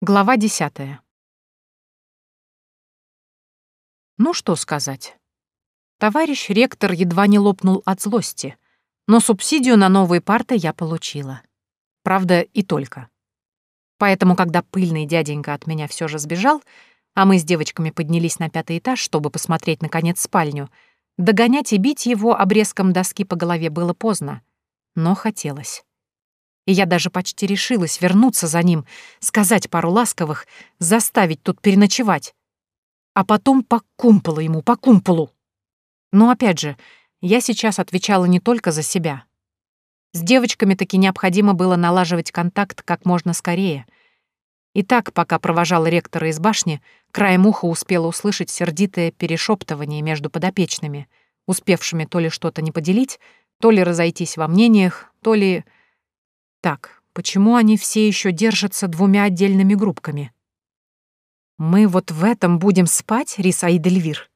Глава десятая. Ну что сказать. Товарищ ректор едва не лопнул от злости, но субсидию на новые парты я получила. Правда, и только. Поэтому, когда пыльный дяденька от меня все же сбежал, а мы с девочками поднялись на пятый этаж, чтобы посмотреть, наконец, спальню, догонять и бить его обрезком доски по голове было поздно, но хотелось и я даже почти решилась вернуться за ним, сказать пару ласковых, заставить тут переночевать. А потом по кумполу ему, по кумполу. Но опять же, я сейчас отвечала не только за себя. С девочками таки необходимо было налаживать контакт как можно скорее. И так, пока провожала ректора из башни, краем уха успела услышать сердитое перешептывание между подопечными, успевшими то ли что-то не поделить, то ли разойтись во мнениях, то ли... Так, почему они все еще держатся двумя отдельными группками? Мы вот в этом будем спать, Риса и Дельвир?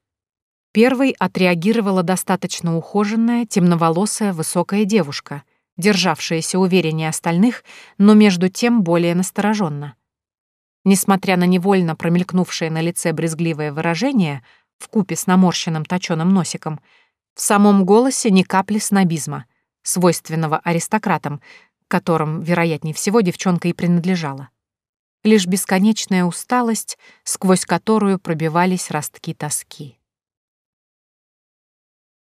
Первой отреагировала достаточно ухоженная, темноволосая, высокая девушка, державшаяся увереннее остальных, но между тем более настороженно. Несмотря на невольно промелькнувшее на лице брезгливое выражение, в купе с наморщенным точёным носиком, в самом голосе ни капли снобизма, свойственного аристократам, которым, вероятнее всего, девчонка и принадлежала. Лишь бесконечная усталость, сквозь которую пробивались ростки тоски.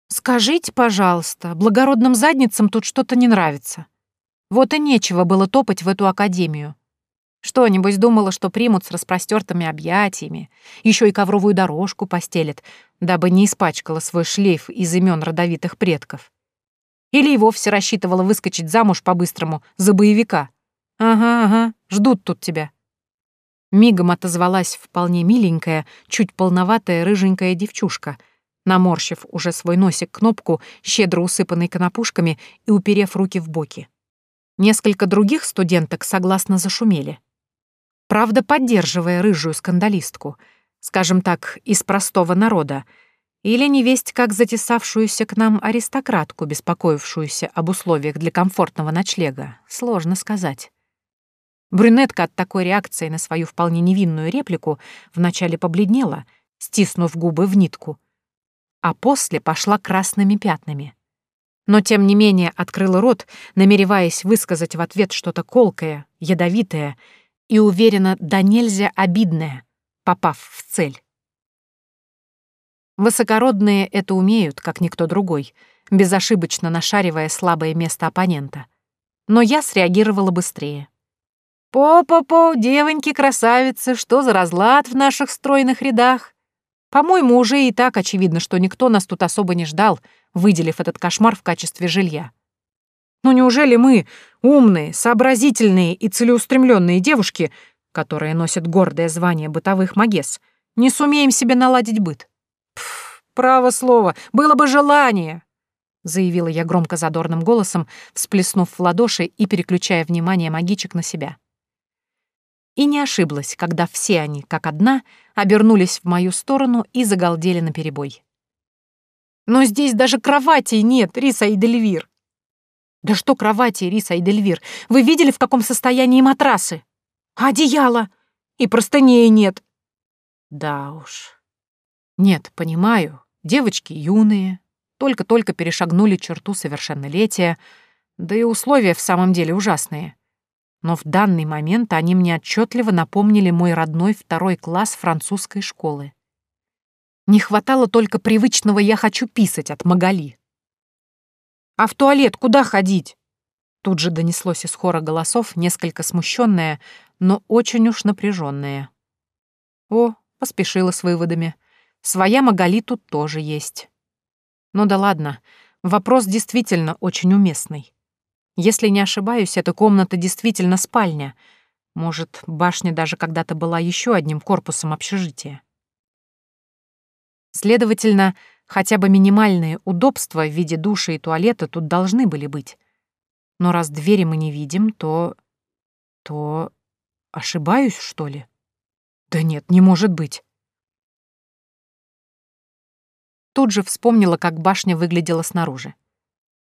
«Скажите, пожалуйста, благородным задницам тут что-то не нравится. Вот и нечего было топать в эту академию. Что, небось, думала, что примут с распростертыми объятиями, еще и ковровую дорожку постелят, дабы не испачкала свой шлейф из имен родовитых предков. Или и вовсе рассчитывала выскочить замуж по-быстрому за боевика. Ага, ага, ждут тут тебя. Мигом отозвалась вполне миленькая, чуть полноватая рыженькая девчушка, наморщив уже свой носик кнопку, щедро усыпанный конопушками и уперев руки в боки. Несколько других студенток согласно зашумели. Правда, поддерживая рыжую скандалистку, скажем так, из простого народа, или невесть как затесавшуюся к нам аристократку, беспокоившуюся об условиях для комфортного ночлега, сложно сказать. Брюнетка от такой реакции на свою вполне невинную реплику вначале побледнела, стиснув губы в нитку, а после пошла красными пятнами. Но тем не менее открыла рот, намереваясь высказать в ответ что-то колкое, ядовитое и уверенно да нельзя обидное, попав в цель. Высокородные это умеют, как никто другой, безошибочно нашаривая слабое место оппонента. Но я среагировала быстрее. «По-по-по, девоньки-красавицы, что за разлад в наших стройных рядах? По-моему, уже и так очевидно, что никто нас тут особо не ждал, выделив этот кошмар в качестве жилья. Ну неужели мы, умные, сообразительные и целеустремленные девушки, которые носят гордое звание бытовых магес, не сумеем себе наладить быт? Право слово, было бы желание!» заявила я громко задорным голосом, всплеснув в ладоши и переключая внимание магичек на себя. И не ошиблась, когда все они, как одна, обернулись в мою сторону и загалдели наперебой. «Но здесь даже кроватей нет, Риса и Дельвир!» «Да что кровати, Риса и Дельвир? Вы видели, в каком состоянии матрасы? Одеяло! И простыней нет!» «Да уж...» «Нет, понимаю, Девочки юные, только-только перешагнули черту совершеннолетия, да и условия в самом деле ужасные. Но в данный момент они мне отчетливо напомнили мой родной второй класс французской школы. Не хватало только привычного «я хочу писать» от Магали. «А в туалет куда ходить?» Тут же донеслось из хора голосов, несколько смущенное, но очень уж напряженное. О, поспешила с выводами. Своя Магали тут тоже есть. Ну да ладно, вопрос действительно очень уместный. Если не ошибаюсь, эта комната действительно спальня. Может, башня даже когда-то была еще одним корпусом общежития. Следовательно, хотя бы минимальные удобства в виде души и туалета тут должны были быть. Но раз двери мы не видим, то... то... Ошибаюсь, что ли? Да нет, не может быть. Тут же вспомнила, как башня выглядела снаружи.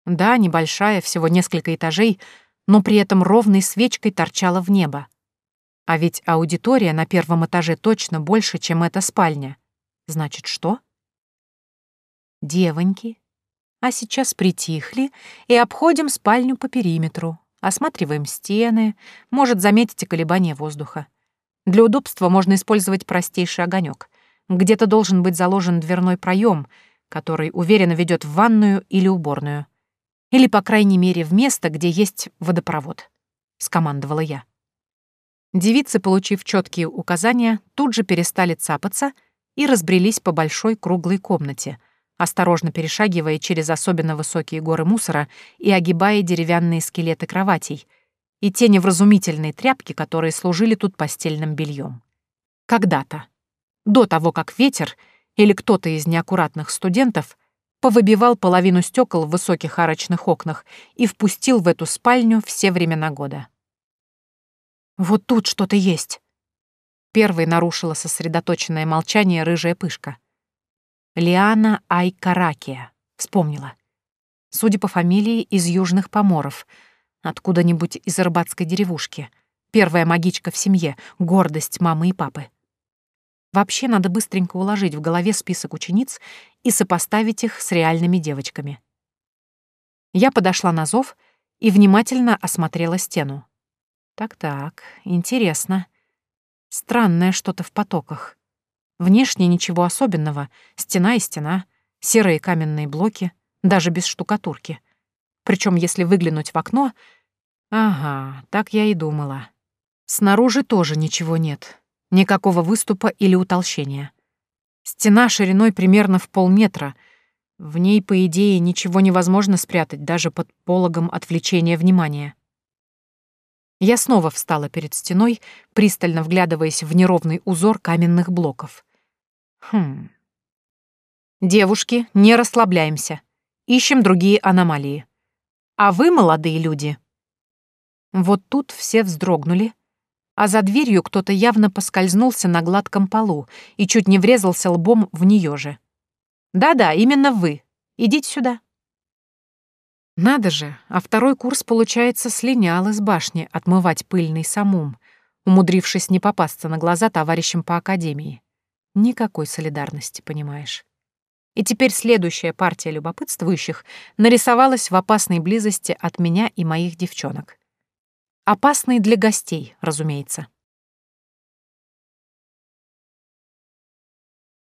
Да, небольшая, всего несколько этажей, но при этом ровной свечкой торчала в небо. А ведь аудитория на первом этаже точно больше, чем эта спальня. Значит, что? Девоньки. А сейчас притихли и обходим спальню по периметру, осматриваем стены, может, заметите колебания воздуха. Для удобства можно использовать простейший огонек. Где-то должен быть заложен дверной проем, который уверенно ведет в ванную или уборную. Или, по крайней мере, в место, где есть водопровод. Скомандовала я. Девицы, получив четкие указания, тут же перестали цапаться и разбрелись по большой круглой комнате, осторожно перешагивая через особенно высокие горы мусора и огибая деревянные скелеты кроватей и те невразумительные тряпки, которые служили тут постельным бельем. Когда-то, до того, как ветер или кто-то из неаккуратных студентов повыбивал половину стекол в высоких арочных окнах и впустил в эту спальню все времена года. Вот тут что-то есть. Первой нарушила сосредоточенное молчание рыжая пышка. Лиана Айкаракия. Вспомнила. Судя по фамилии, из южных поморов. Откуда-нибудь из рыбацкой деревушки. Первая магичка в семье, гордость мамы и папы. Вообще надо быстренько уложить в голове список учениц и сопоставить их с реальными девочками. Я подошла на зов и внимательно осмотрела стену. Так-так, интересно. Странное что-то в потоках. Внешне ничего особенного. Стена и стена, серые каменные блоки, даже без штукатурки. Причем, если выглянуть в окно... Ага, так я и думала. Снаружи тоже ничего нет. Никакого выступа или утолщения. Стена шириной примерно в полметра. В ней, по идее, ничего невозможно спрятать даже под пологом отвлечения внимания. Я снова встала перед стеной, пристально вглядываясь в неровный узор каменных блоков. Хм. Девушки, не расслабляемся. Ищем другие аномалии. А вы, молодые люди... Вот тут все вздрогнули, а за дверью кто-то явно поскользнулся на гладком полу и чуть не врезался лбом в нее же. Да-да, именно вы. Идите сюда. Надо же, а второй курс, получается, слинял из башни отмывать пыльный самум, умудрившись не попасться на глаза товарищам по академии. Никакой солидарности, понимаешь. И теперь следующая партия любопытствующих нарисовалась в опасной близости от меня и моих девчонок. Опасной для гостей, разумеется.